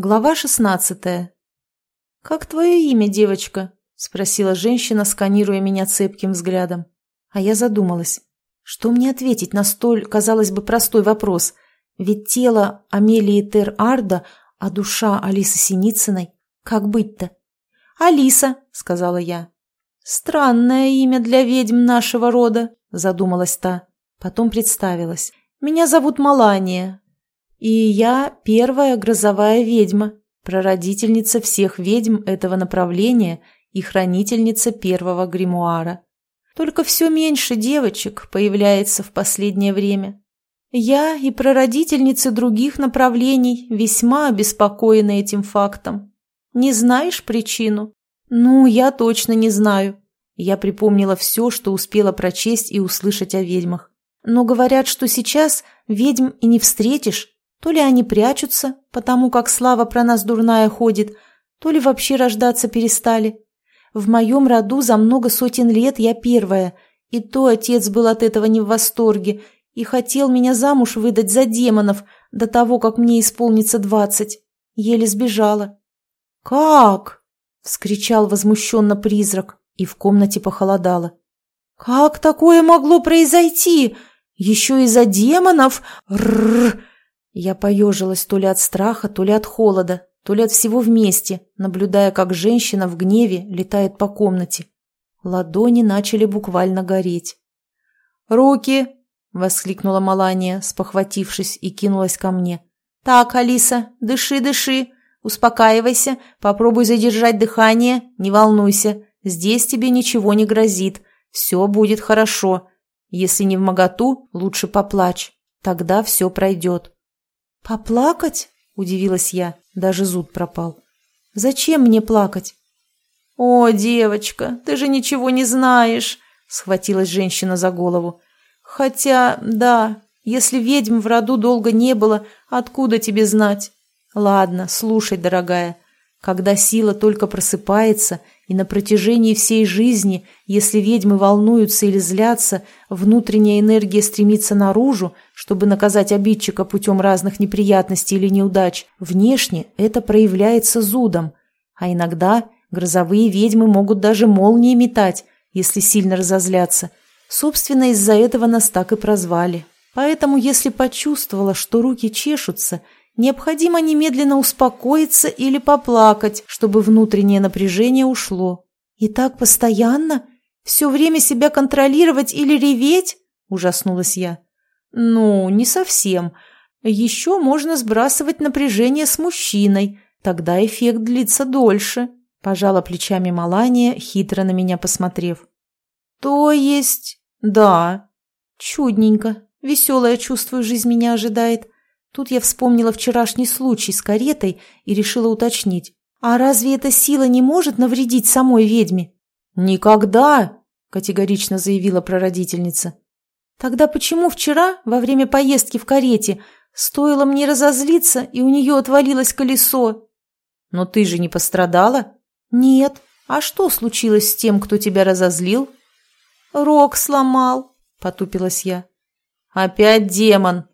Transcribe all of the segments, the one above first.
Глава шестнадцатая. «Как твое имя, девочка?» – спросила женщина, сканируя меня цепким взглядом. А я задумалась. Что мне ответить на столь, казалось бы, простой вопрос? Ведь тело Амелии Тер-Арда, а душа Алисы Синицыной. Как быть-то? «Алиса», — сказала я. «Странное имя для ведьм нашего рода», — задумалась та. Потом представилась. «Меня зовут Малания, и я первая грозовая ведьма, прародительница всех ведьм этого направления и хранительница первого гримуара. Только все меньше девочек появляется в последнее время. Я и прародительницы других направлений весьма обеспокоены этим фактом. Не знаешь причину? Ну, я точно не знаю. Я припомнила все, что успела прочесть и услышать о ведьмах. Но говорят, что сейчас ведьм и не встретишь, то ли они прячутся, потому как слава про нас дурная ходит, то ли вообще рождаться перестали. В моем роду за много сотен лет я первая, и то отец был от этого не в восторге и хотел меня замуж выдать за демонов до того, как мне исполнится двадцать. Еле сбежала. «Как?» — вскричал возмущенно призрак, и в комнате похолодало. «Как такое могло произойти? Еще из-за демонов? Рррр!» Я поежилась то ли от страха, то ли от холода, то ли от всего вместе, наблюдая, как женщина в гневе летает по комнате. Ладони начали буквально гореть. «Руки!» — воскликнула Малания, спохватившись, и кинулась ко мне. «Так, Алиса, дыши, дыши, успокаивайся, попробуй задержать дыхание, не волнуйся, здесь тебе ничего не грозит, все будет хорошо. Если не в моготу, лучше поплачь, тогда все пройдет». «Поплакать?» – удивилась я, даже зуд пропал. «Зачем мне плакать?» «О, девочка, ты же ничего не знаешь!» – схватилась женщина за голову. «Хотя, да, если ведьм в роду долго не было, откуда тебе знать? Ладно, слушай, дорогая, когда сила только просыпается, и на протяжении всей жизни, если ведьмы волнуются или злятся, внутренняя энергия стремится наружу, чтобы наказать обидчика путем разных неприятностей или неудач, внешне это проявляется зудом. А иногда грозовые ведьмы могут даже молнии метать, если сильно разозлятся. Собственно, из-за этого нас так и прозвали. Поэтому, если почувствовала, что руки чешутся – Необходимо немедленно успокоиться или поплакать, чтобы внутреннее напряжение ушло. И так постоянно? Все время себя контролировать или реветь? Ужаснулась я. Ну, не совсем. Еще можно сбрасывать напряжение с мужчиной. Тогда эффект длится дольше. Пожала плечами Малания, хитро на меня посмотрев. То есть... Да. Чудненько. Веселое чувство жизнь меня ожидает. Тут я вспомнила вчерашний случай с каретой и решила уточнить. «А разве эта сила не может навредить самой ведьме?» «Никогда!» – категорично заявила прародительница. «Тогда почему вчера, во время поездки в карете, стоило мне разозлиться, и у нее отвалилось колесо?» «Но ты же не пострадала?» «Нет. А что случилось с тем, кто тебя разозлил?» «Рог сломал», – потупилась я. «Опять демон!»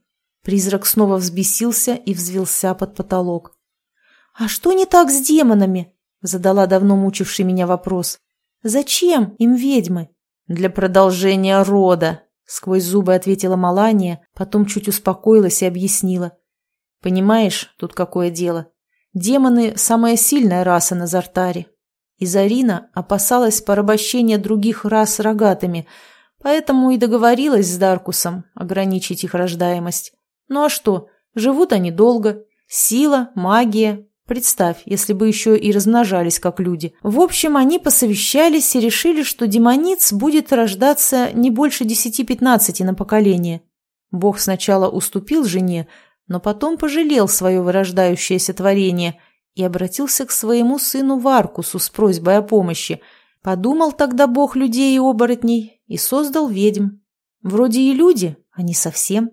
Призрак снова взбесился и взвелся под потолок. «А что не так с демонами?» – задала давно мучивший меня вопрос. «Зачем им ведьмы?» «Для продолжения рода», – сквозь зубы ответила Малания, потом чуть успокоилась и объяснила. «Понимаешь, тут какое дело. Демоны – самая сильная раса на Зартаре. И Зарина опасалась порабощения других рас рогатыми, поэтому и договорилась с Даркусом ограничить их рождаемость. Ну а что, живут они долго. Сила, магия. Представь, если бы еще и размножались как люди. В общем, они посовещались и решили, что демониц будет рождаться не больше десяти-пятнадцати на поколение. Бог сначала уступил жене, но потом пожалел свое вырождающееся творение и обратился к своему сыну Варкусу с просьбой о помощи. Подумал тогда Бог людей и оборотней и создал ведьм. Вроде и люди, а не совсем.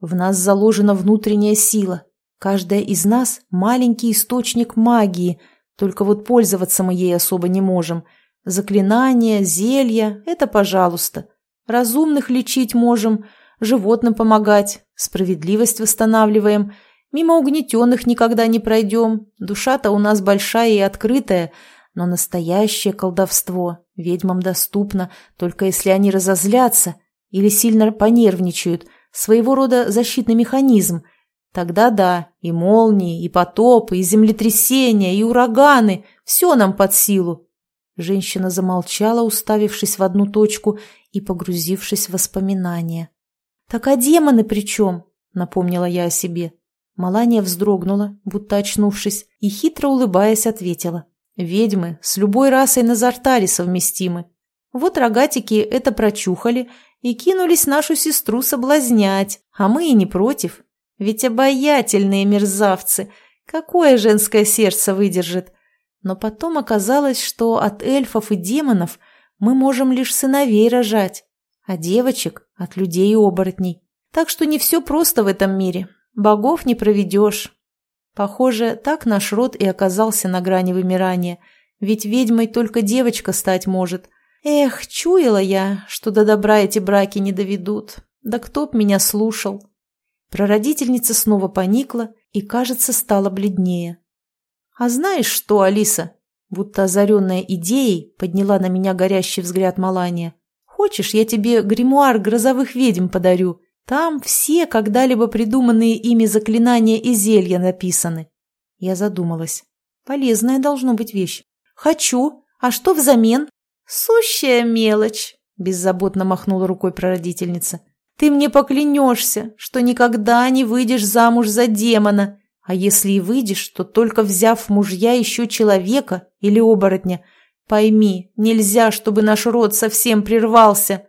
В нас заложена внутренняя сила. Каждая из нас – маленький источник магии, только вот пользоваться мы ей особо не можем. Заклинания, зелья – это пожалуйста. Разумных лечить можем, животным помогать, справедливость восстанавливаем. Мимо угнетенных никогда не пройдем. Душа-то у нас большая и открытая, но настоящее колдовство ведьмам доступно, только если они разозлятся или сильно понервничают, своего рода защитный механизм. Тогда да, и молнии, и потопы, и землетрясения, и ураганы – все нам под силу. Женщина замолчала, уставившись в одну точку и погрузившись в воспоминания. «Так а демоны при чем?» – напомнила я о себе. Малания вздрогнула, будто очнувшись, и, хитро улыбаясь, ответила. «Ведьмы с любой расой Назартари совместимы. Вот рогатики это прочухали и кинулись нашу сестру соблазнять, а мы и не против. Ведь обаятельные мерзавцы, какое женское сердце выдержит? Но потом оказалось, что от эльфов и демонов мы можем лишь сыновей рожать, а девочек – от людей и оборотней. Так что не все просто в этом мире. Богов не проведешь. Похоже, так наш род и оказался на грани вымирания. Ведь ведьмой только девочка стать может. Эх, чуяла я, что до добра эти браки не доведут. Да кто б меня слушал? Прародительница снова поникла и, кажется, стала бледнее. «А знаешь что, Алиса?» Будто озаренная идеей, подняла на меня горящий взгляд Малания. «Хочешь, я тебе гримуар грозовых ведьм подарю? Там все когда-либо придуманные ими заклинания и зелья написаны». Я задумалась. «Полезная должна быть вещь». «Хочу. А что взамен?» «Сущая мелочь», – беззаботно махнула рукой прародительница. «Ты мне поклянешься, что никогда не выйдешь замуж за демона, а если и выйдешь, то только взяв мужья еще человека или оборотня. Пойми, нельзя, чтобы наш род совсем прервался.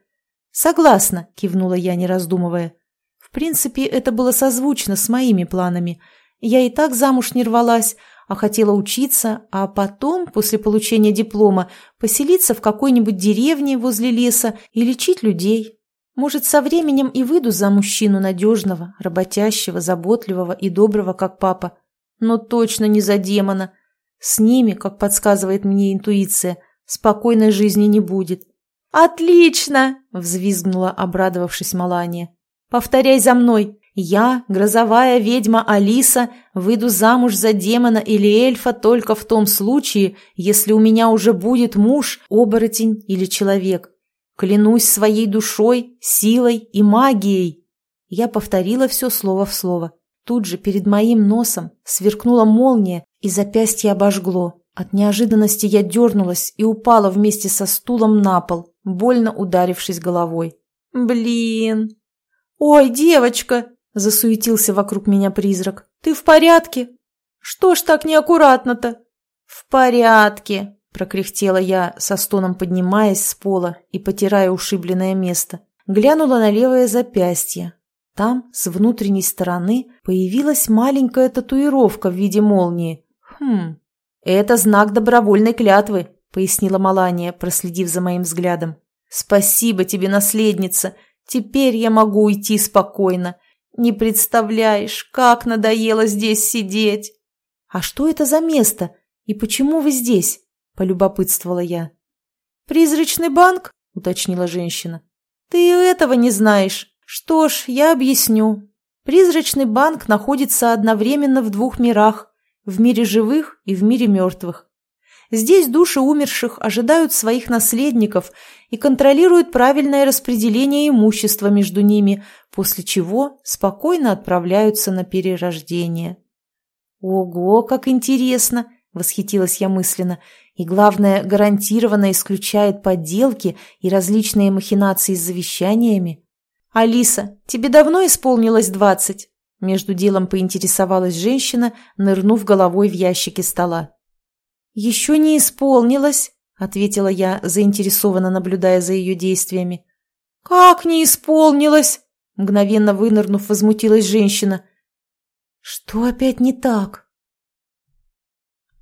Согласна, кивнула я, не раздумывая. В принципе, это было созвучно с моими планами. Я и так замуж не рвалась, а хотела учиться, а потом, после получения диплома, поселиться в какой-нибудь деревне возле леса и лечить людей. Может, со временем и выйду за мужчину надежного, работящего, заботливого и доброго, как папа. Но точно не за демона. С ними, как подсказывает мне интуиция, спокойной жизни не будет. «Отлично!» – взвизгнула, обрадовавшись Малания. «Повторяй за мной. Я, грозовая ведьма Алиса, выйду замуж за демона или эльфа только в том случае, если у меня уже будет муж, оборотень или человек. Клянусь своей душой, силой и магией. Я повторила все слово в слово. Тут же перед моим носом сверкнула молния, и запястье обожгло. От неожиданности я дернулась и упала вместе со стулом на пол, больно ударившись головой. «Блин!» «Ой, девочка!» – засуетился вокруг меня призрак. «Ты в порядке? Что ж так неаккуратно-то?» «В порядке!» прокряхтела я, со стоном поднимаясь с пола и потирая ушибленное место. Глянула на левое запястье. Там, с внутренней стороны, появилась маленькая татуировка в виде молнии. «Хм, это знак добровольной клятвы», — пояснила Малания, проследив за моим взглядом. «Спасибо тебе, наследница. Теперь я могу уйти спокойно. Не представляешь, как надоело здесь сидеть». «А что это за место? И почему вы здесь?» полюбопытствовала я. «Призрачный банк?» – уточнила женщина. «Ты этого не знаешь. Что ж, я объясню. Призрачный банк находится одновременно в двух мирах – в мире живых и в мире мертвых. Здесь души умерших ожидают своих наследников и контролируют правильное распределение имущества между ними, после чего спокойно отправляются на перерождение. «Ого, как интересно!» – восхитилась я мысленно и, главное, гарантированно исключает подделки и различные махинации с завещаниями. «Алиса, тебе давно исполнилось двадцать?» Между делом поинтересовалась женщина, нырнув головой в ящики стола. «Еще не исполнилось», — ответила я, заинтересованно наблюдая за ее действиями. «Как не исполнилось?» Мгновенно вынырнув, возмутилась женщина. «Что опять не так?»